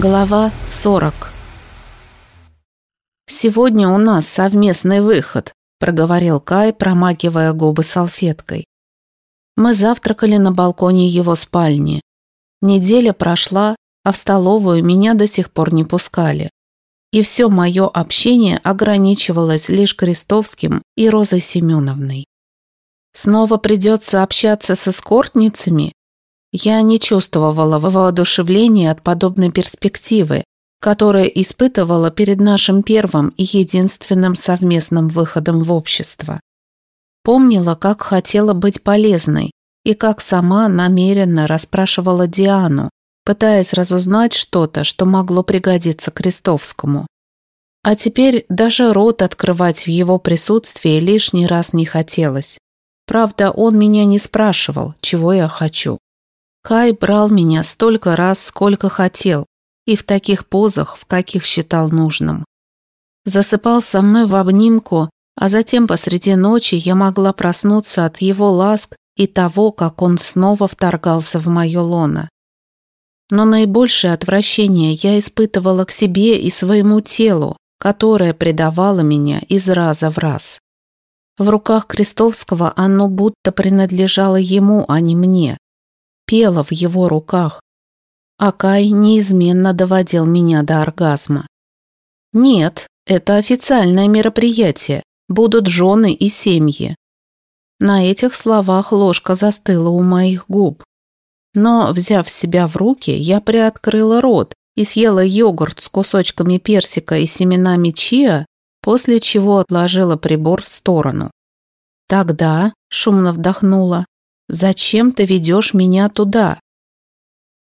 Глава 40 «Сегодня у нас совместный выход», – проговорил Кай, промакивая губы салфеткой. Мы завтракали на балконе его спальни. Неделя прошла, а в столовую меня до сих пор не пускали. И все мое общение ограничивалось лишь Крестовским и Розой Семеновной. Снова придется общаться со эскортницами я не чувствовала воодушевления от подобной перспективы, которая испытывала перед нашим первым и единственным совместным выходом в общество. Помнила, как хотела быть полезной и как сама намеренно расспрашивала Диану, пытаясь разузнать что-то, что могло пригодиться Крестовскому. А теперь даже рот открывать в его присутствии лишний раз не хотелось. Правда, он меня не спрашивал, чего я хочу. Кай брал меня столько раз, сколько хотел, и в таких позах, в каких считал нужным. Засыпал со мной в обнимку, а затем посреди ночи я могла проснуться от его ласк и того, как он снова вторгался в мое лоно. Но наибольшее отвращение я испытывала к себе и своему телу, которое предавало меня из раза в раз. В руках Крестовского оно будто принадлежало ему, а не мне пела в его руках. Акай неизменно доводил меня до оргазма. Нет, это официальное мероприятие, будут жены и семьи. На этих словах ложка застыла у моих губ. Но, взяв себя в руки, я приоткрыла рот и съела йогурт с кусочками персика и семенами чиа, после чего отложила прибор в сторону. Тогда, шумно вдохнула, Зачем ты ведешь меня туда?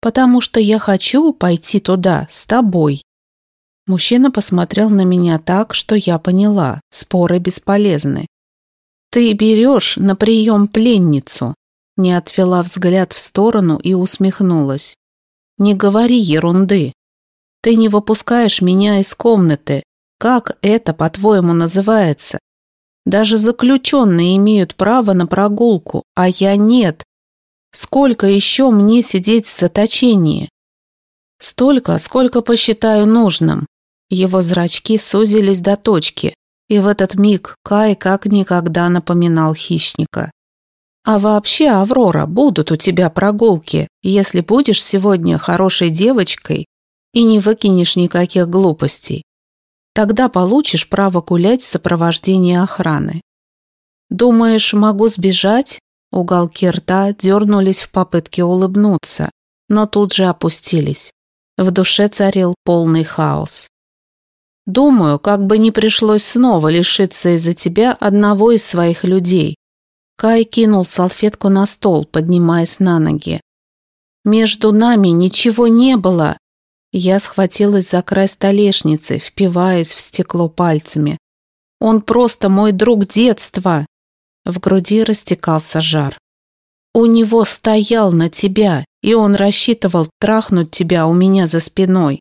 Потому что я хочу пойти туда с тобой. Мужчина посмотрел на меня так, что я поняла, споры бесполезны. Ты берешь на прием пленницу. Не отвела взгляд в сторону и усмехнулась. Не говори ерунды. Ты не выпускаешь меня из комнаты. Как это, по-твоему, называется? Даже заключенные имеют право на прогулку, а я нет. Сколько еще мне сидеть в заточении? Столько, сколько посчитаю нужным. Его зрачки сузились до точки, и в этот миг Кай как никогда напоминал хищника. А вообще, Аврора, будут у тебя прогулки, если будешь сегодня хорошей девочкой и не выкинешь никаких глупостей. Тогда получишь право гулять в сопровождении охраны. Думаешь, могу сбежать? Уголки рта дернулись в попытке улыбнуться, но тут же опустились. В душе царил полный хаос. Думаю, как бы не пришлось снова лишиться из-за тебя одного из своих людей. Кай кинул салфетку на стол, поднимаясь на ноги. Между нами ничего не было. Я схватилась за край столешницы, впиваясь в стекло пальцами. «Он просто мой друг детства!» В груди растекался жар. «У него стоял на тебя, и он рассчитывал трахнуть тебя у меня за спиной.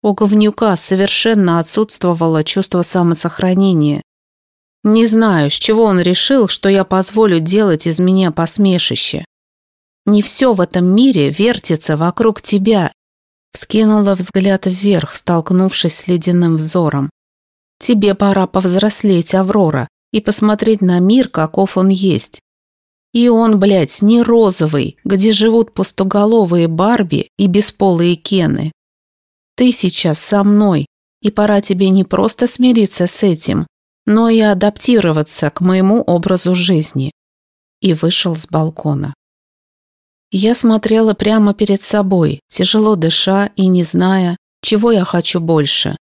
У говнюка совершенно отсутствовало чувство самосохранения. Не знаю, с чего он решил, что я позволю делать из меня посмешище. Не все в этом мире вертится вокруг тебя, Вскинула взгляд вверх, столкнувшись с ледяным взором. «Тебе пора повзрослеть, Аврора, и посмотреть на мир, каков он есть. И он, блядь, не розовый, где живут пустоголовые Барби и бесполые Кены. Ты сейчас со мной, и пора тебе не просто смириться с этим, но и адаптироваться к моему образу жизни». И вышел с балкона. Я смотрела прямо перед собой, тяжело дыша и не зная, чего я хочу больше.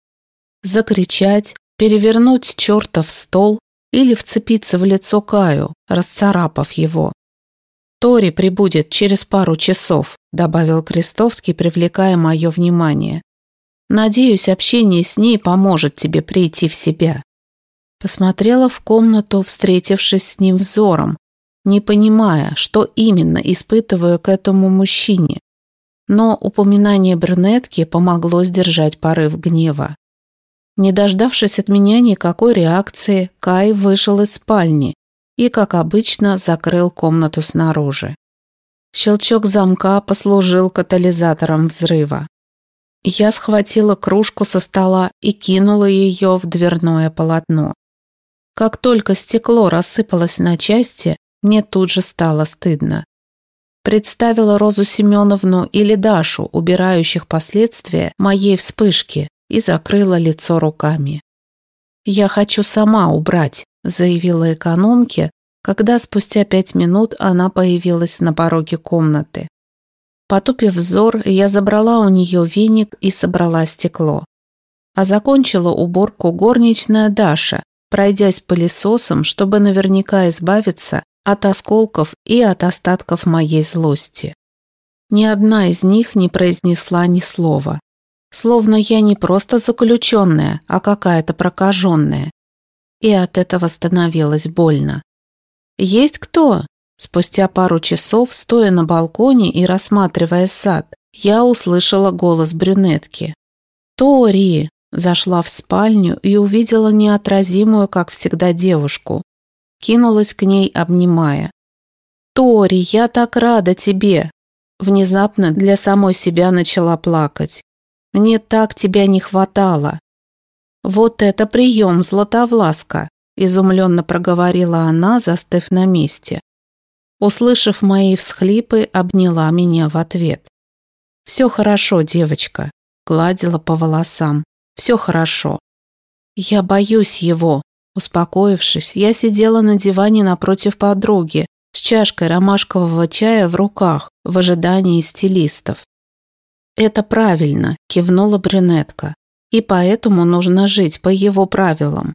Закричать, перевернуть чертов стол или вцепиться в лицо Каю, расцарапав его. «Тори прибудет через пару часов», – добавил Крестовский, привлекая мое внимание. «Надеюсь, общение с ней поможет тебе прийти в себя». Посмотрела в комнату, встретившись с ним взором, не понимая, что именно испытываю к этому мужчине. Но упоминание брюнетки помогло сдержать порыв гнева. Не дождавшись от меня никакой реакции, Кай вышел из спальни и, как обычно, закрыл комнату снаружи. Щелчок замка послужил катализатором взрыва. Я схватила кружку со стола и кинула ее в дверное полотно. Как только стекло рассыпалось на части, мне тут же стало стыдно. Представила Розу Семеновну или Дашу, убирающих последствия моей вспышки, и закрыла лицо руками. «Я хочу сама убрать», – заявила экономке, когда спустя пять минут она появилась на пороге комнаты. Потупив взор, я забрала у нее веник и собрала стекло. А закончила уборку горничная Даша, пройдясь пылесосом, чтобы наверняка избавиться от осколков и от остатков моей злости. Ни одна из них не произнесла ни слова. Словно я не просто заключенная, а какая-то прокаженная. И от этого становилось больно. «Есть кто?» Спустя пару часов, стоя на балконе и рассматривая сад, я услышала голос брюнетки. «Тори!» Зашла в спальню и увидела неотразимую, как всегда, девушку. Кинулась к ней, обнимая. «Тори, я так рада тебе!» Внезапно для самой себя начала плакать. «Мне так тебя не хватало!» «Вот это прием, Златовласка!» изумленно проговорила она, застыв на месте. Услышав мои всхлипы, обняла меня в ответ. «Все хорошо, девочка», гладила по волосам. «Все хорошо». «Я боюсь его», Успокоившись, я сидела на диване напротив подруги с чашкой ромашкового чая в руках в ожидании стилистов. «Это правильно», – кивнула брюнетка. «И поэтому нужно жить по его правилам.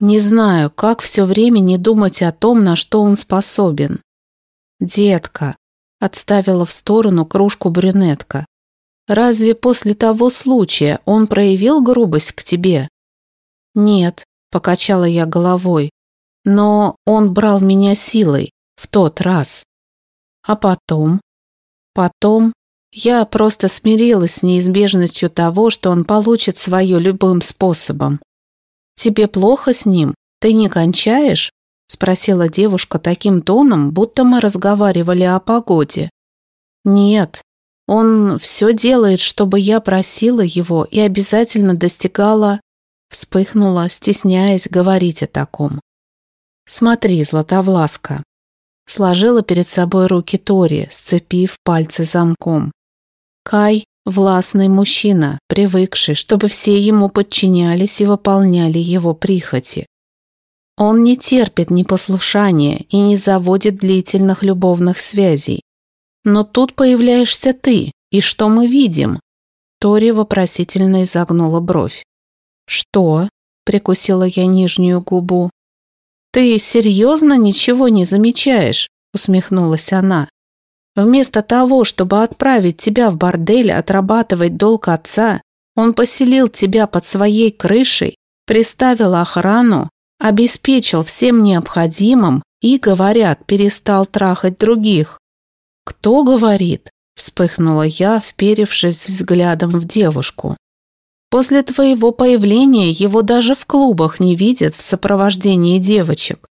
Не знаю, как все время не думать о том, на что он способен. «Детка», – отставила в сторону кружку брюнетка. «Разве после того случая он проявил грубость к тебе?» «Нет», – покачала я головой. «Но он брал меня силой в тот раз. А потом? Потом я просто смирилась с неизбежностью того, что он получит свое любым способом. «Тебе плохо с ним? Ты не кончаешь?» – спросила девушка таким тоном, будто мы разговаривали о погоде. «Нет, он все делает, чтобы я просила его и обязательно достигала...» Вспыхнула, стесняясь говорить о таком. «Смотри, Златовласка». Сложила перед собой руки Тори, сцепив пальцы замком. Кай Властный мужчина, привыкший, чтобы все ему подчинялись и выполняли его прихоти. Он не терпит непослушания и не заводит длительных любовных связей. Но тут появляешься ты, и что мы видим? Тори вопросительно изогнула бровь. «Что?» – прикусила я нижнюю губу. «Ты серьезно ничего не замечаешь?» – усмехнулась она. Вместо того, чтобы отправить тебя в бордель отрабатывать долг отца, он поселил тебя под своей крышей, приставил охрану, обеспечил всем необходимым и, говорят, перестал трахать других. «Кто говорит?» – вспыхнула я, вперевшись взглядом в девушку. «После твоего появления его даже в клубах не видят в сопровождении девочек.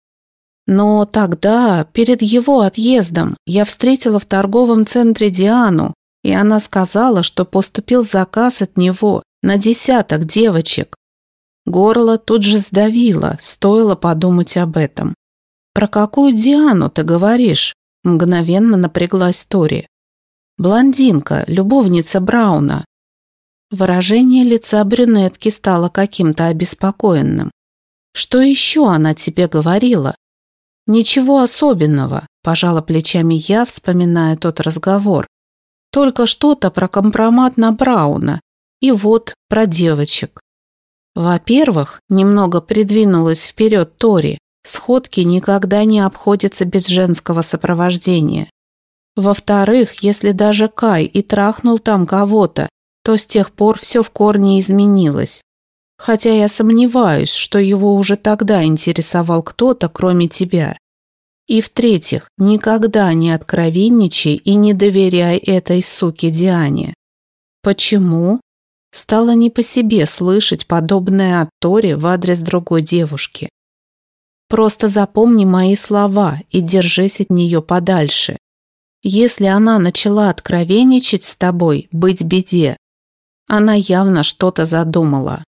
Но тогда, перед его отъездом, я встретила в торговом центре Диану, и она сказала, что поступил заказ от него на десяток девочек. Горло тут же сдавило, стоило подумать об этом. «Про какую Диану ты говоришь?» Мгновенно напряглась Тори. «Блондинка, любовница Брауна». Выражение лица брюнетки стало каким-то обеспокоенным. «Что еще она тебе говорила?» «Ничего особенного», – пожала плечами я, вспоминая тот разговор. «Только что-то про компромат на Брауна. И вот про девочек». Во-первых, немного придвинулась вперед Тори. Сходки никогда не обходятся без женского сопровождения. Во-вторых, если даже Кай и трахнул там кого-то, то с тех пор все в корне изменилось. Хотя я сомневаюсь, что его уже тогда интересовал кто-то, кроме тебя. И в-третьих, никогда не откровенничай и не доверяй этой суке Диане. Почему? Стало не по себе слышать подобное от Тори в адрес другой девушки. Просто запомни мои слова и держись от нее подальше. Если она начала откровенничать с тобой, быть беде. Она явно что-то задумала.